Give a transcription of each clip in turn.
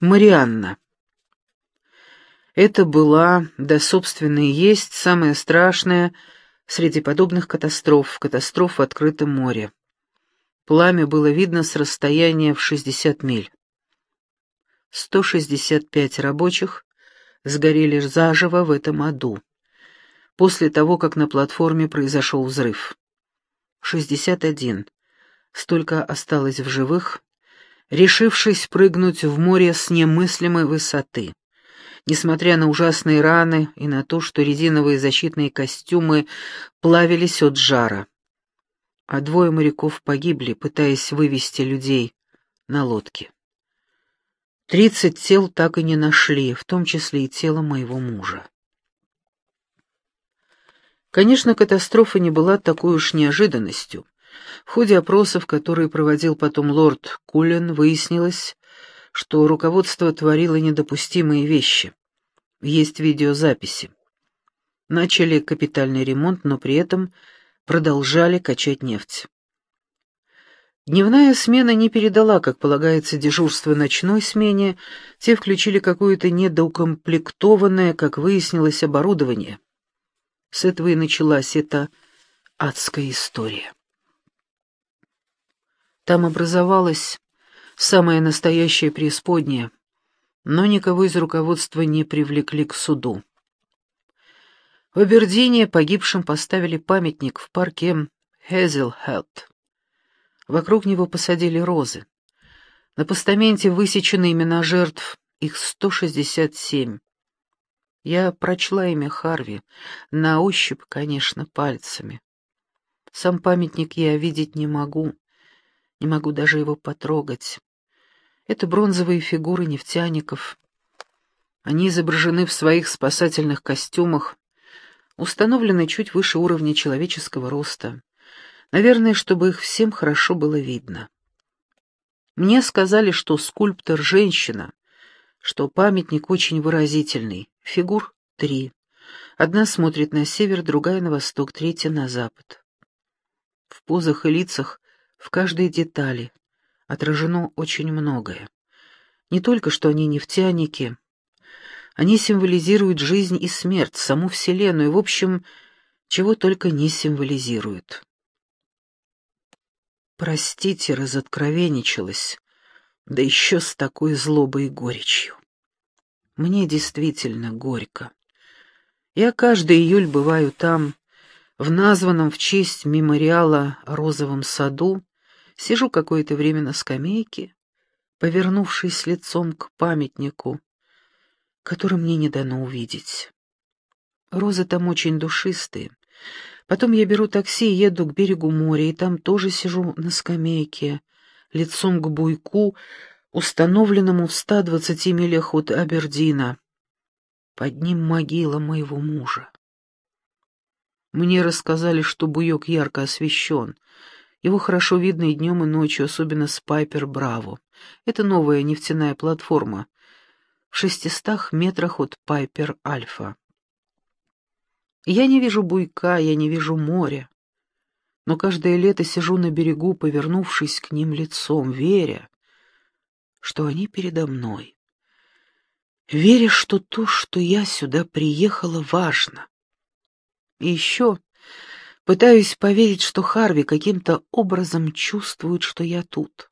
Марианна. Это была, да собственно и есть, самая страшная среди подобных катастроф, катастроф в открытом море. Пламя было видно с расстояния в 60 миль. 165 рабочих сгорели заживо в этом аду, после того, как на платформе произошел взрыв. 61. Столько осталось в живых, решившись прыгнуть в море с немыслимой высоты. Несмотря на ужасные раны и на то, что резиновые защитные костюмы плавились от жара. А двое моряков погибли, пытаясь вывести людей на лодке. Тридцать тел так и не нашли, в том числе и тело моего мужа. Конечно, катастрофа не была такой уж неожиданностью. В ходе опросов, которые проводил потом лорд Кулен, выяснилось, что руководство творило недопустимые вещи. Есть видеозаписи. Начали капитальный ремонт, но при этом продолжали качать нефть. Дневная смена не передала, как полагается, дежурство ночной смене, те включили какое-то недоукомплектованное, как выяснилось, оборудование. С этого и началась эта адская история. Там образовалась самая настоящая преисподняя, но никого из руководства не привлекли к суду. В Абердине погибшим поставили памятник в парке Хезелхелд. Вокруг него посадили розы. На постаменте высечены имена жертв, их 167. Я прочла имя Харви, на ощупь, конечно, пальцами. Сам памятник я видеть не могу, не могу даже его потрогать. Это бронзовые фигуры нефтяников. Они изображены в своих спасательных костюмах, установлены чуть выше уровня человеческого роста. Наверное, чтобы их всем хорошо было видно. Мне сказали, что скульптор — женщина, что памятник очень выразительный, фигур три. Одна смотрит на север, другая на восток, третья на запад. В позах и лицах, в каждой детали отражено очень многое. Не только что они нефтяники, они символизируют жизнь и смерть, саму Вселенную, в общем, чего только не символизируют. Простите, разоткровенничалась, да еще с такой злобой и горечью. Мне действительно горько. Я каждый июль бываю там, в названном в честь мемориала розовом саду, сижу какое-то время на скамейке, повернувшись лицом к памятнику, который мне не дано увидеть. Розы там очень душистые, Потом я беру такси и еду к берегу моря, и там тоже сижу на скамейке, лицом к буйку, установленному в 120 милях от Абердина. Под ним могила моего мужа. Мне рассказали, что буек ярко освещен. Его хорошо видно и днем, и ночью, особенно с Пайпер Браво. Это новая нефтяная платформа в шестистах метрах от Пайпер Альфа. Я не вижу буйка, я не вижу моря. Но каждое лето сижу на берегу, повернувшись к ним лицом, веря, что они передо мной. Веря, что то, что я сюда приехала, важно. И еще пытаюсь поверить, что Харви каким-то образом чувствует, что я тут.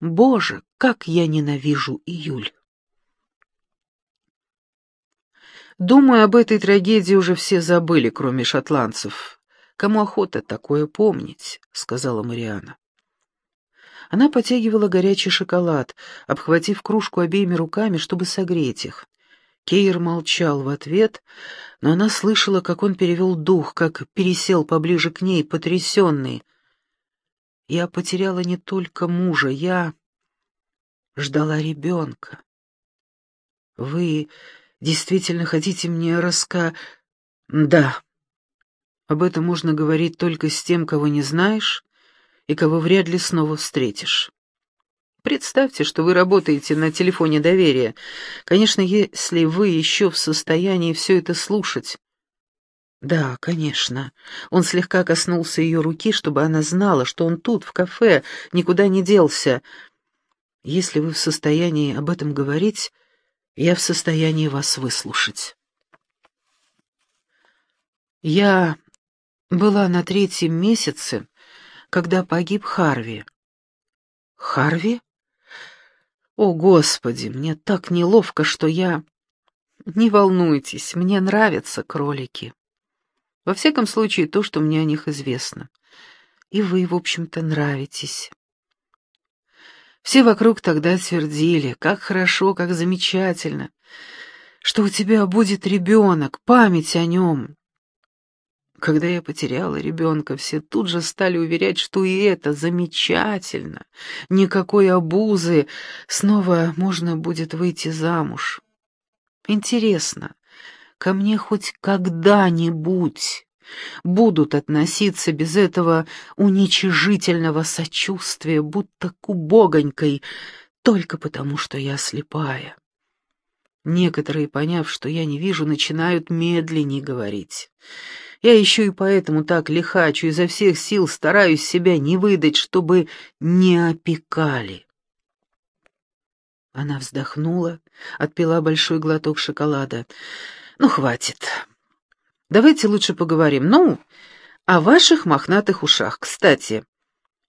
Боже, как я ненавижу июль! Думаю, об этой трагедии уже все забыли, кроме шотландцев. Кому охота такое помнить, сказала Мариана. Она потягивала горячий шоколад, обхватив кружку обеими руками, чтобы согреть их. Кейр молчал в ответ, но она слышала, как он перевел дух, как пересел поближе к ней, потрясенный. «Я потеряла не только мужа, я ждала ребенка. Вы действительно хотите мне раска...» «Да. Об этом можно говорить только с тем, кого не знаешь и кого вряд ли снова встретишь. Представьте, что вы работаете на телефоне доверия. Конечно, если вы еще в состоянии все это слушать». «Да, конечно». Он слегка коснулся ее руки, чтобы она знала, что он тут, в кафе, никуда не делся. Если вы в состоянии об этом говорить, я в состоянии вас выслушать. Я была на третьем месяце, когда погиб Харви. Харви? О, Господи, мне так неловко, что я... Не волнуйтесь, мне нравятся кролики. Во всяком случае, то, что мне о них известно. И вы, в общем-то, нравитесь. Все вокруг тогда твердили, как хорошо, как замечательно, что у тебя будет ребенок, память о нем. Когда я потеряла ребенка, все тут же стали уверять, что и это замечательно. Никакой обузы, снова можно будет выйти замуж. Интересно, ко мне хоть когда-нибудь будут относиться без этого уничижительного сочувствия, будто к убогонькой, только потому, что я слепая. Некоторые, поняв, что я не вижу, начинают медленнее говорить. Я еще и поэтому так лихачу, изо всех сил стараюсь себя не выдать, чтобы не опекали. Она вздохнула, отпила большой глоток шоколада. «Ну, хватит. Давайте лучше поговорим. Ну, о ваших мохнатых ушах. Кстати,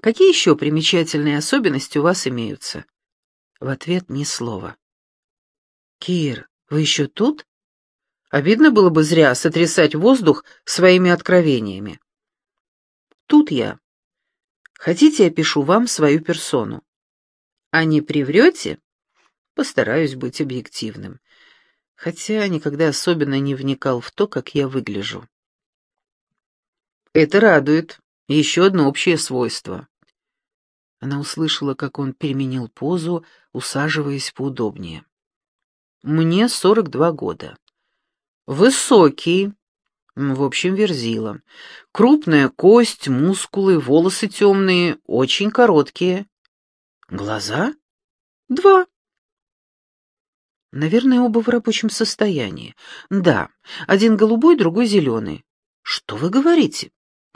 какие еще примечательные особенности у вас имеются?» В ответ ни слова. «Кир, вы еще тут?» Обидно было бы зря сотрясать воздух своими откровениями. Тут я. Хотите, я пишу вам свою персону? А не приврете? Постараюсь быть объективным. Хотя никогда особенно не вникал в то, как я выгляжу. Это радует. Еще одно общее свойство. Она услышала, как он переменил позу, усаживаясь поудобнее. Мне сорок два года. Высокий, в общем, верзила. Крупная кость, мускулы, волосы темные, очень короткие. Глаза? Два. Наверное, оба в рабочем состоянии. Да, один голубой, другой зеленый. Что вы говорите?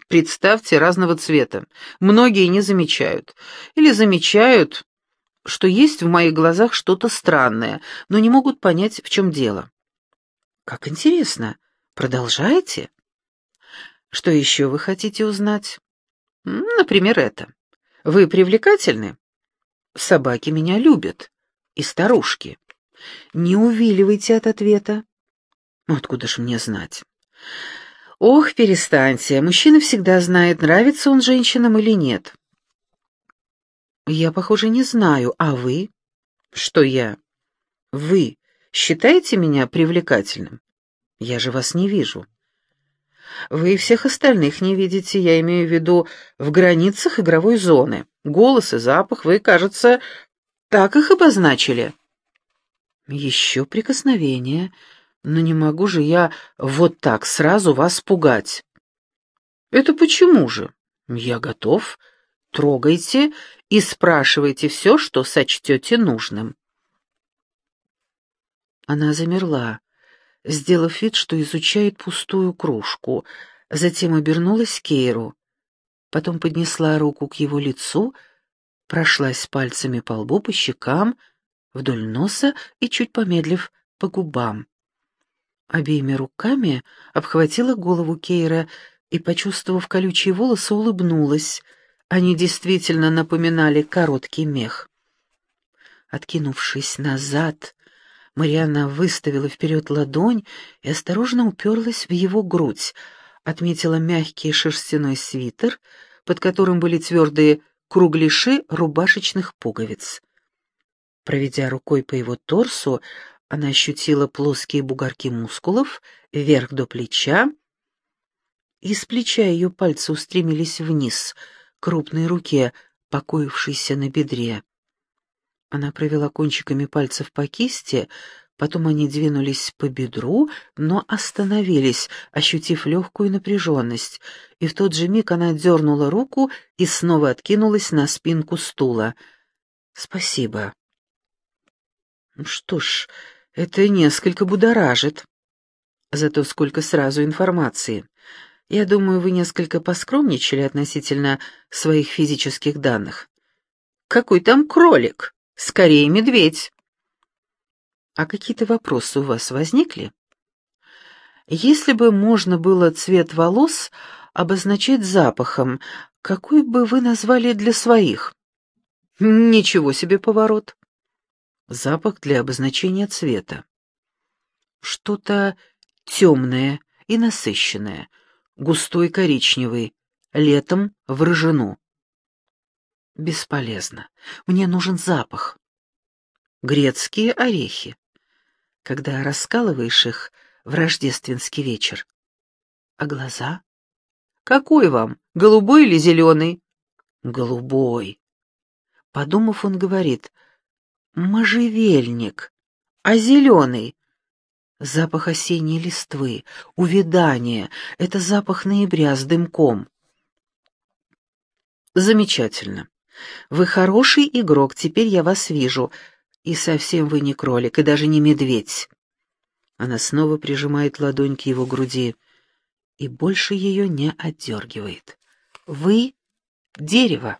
Представьте, разного цвета. Многие не замечают. Или замечают, что есть в моих глазах что-то странное, но не могут понять, в чем дело. Как интересно. Продолжаете? Что еще вы хотите узнать? Например, это. Вы привлекательны? Собаки меня любят. И старушки. Не увиливайте от ответа. Ну, откуда ж мне знать? Ох, перестаньте. Мужчина всегда знает, нравится он женщинам или нет. Я, похоже, не знаю. А вы? Что я? Вы считаете меня привлекательным? Я же вас не вижу. Вы всех остальных не видите, я имею в виду в границах игровой зоны. Голос и запах вы, кажется, так их обозначили. Еще прикосновение, но не могу же я вот так сразу вас пугать. Это почему же? Я готов. Трогайте и спрашивайте все, что сочтете нужным. Она замерла, сделав вид, что изучает пустую кружку, затем обернулась к Кейру, потом поднесла руку к его лицу, прошлась пальцами по лбу, по щекам, вдоль носа и, чуть помедлив, по губам. Обеими руками обхватила голову Кейра и, почувствовав колючие волосы, улыбнулась. Они действительно напоминали короткий мех. Откинувшись назад, Марианна выставила вперед ладонь и осторожно уперлась в его грудь, отметила мягкий шерстяной свитер, под которым были твердые кругляши рубашечных пуговиц. Проведя рукой по его торсу, она ощутила плоские бугорки мускулов вверх до плеча. Из плеча ее пальцы устремились вниз, к крупной руке, покоившейся на бедре. Она провела кончиками пальцев по кисти, потом они двинулись по бедру, но остановились, ощутив легкую напряженность, и в тот же миг она дернула руку и снова откинулась на спинку стула. «Спасибо». «Что ж, это несколько будоражит. Зато сколько сразу информации. Я думаю, вы несколько поскромничали относительно своих физических данных». «Какой там кролик?» Скорее медведь. А какие-то вопросы у вас возникли? Если бы можно было цвет волос обозначать запахом, какой бы вы назвали для своих? Ничего себе поворот. Запах для обозначения цвета. Что-то темное и насыщенное, густой коричневый, летом в рыжину. Бесполезно. Мне нужен запах. Грецкие орехи. Когда раскалываешь их в рождественский вечер. А глаза? Какой вам, голубой или зеленый? Голубой. Подумав, он говорит, можжевельник. А зеленый? Запах осенней листвы, увядание — это запах ноября с дымком. Замечательно. Вы хороший игрок, теперь я вас вижу. И совсем вы не кролик, и даже не медведь. Она снова прижимает ладонь к его груди и больше ее не отдергивает. Вы — дерево.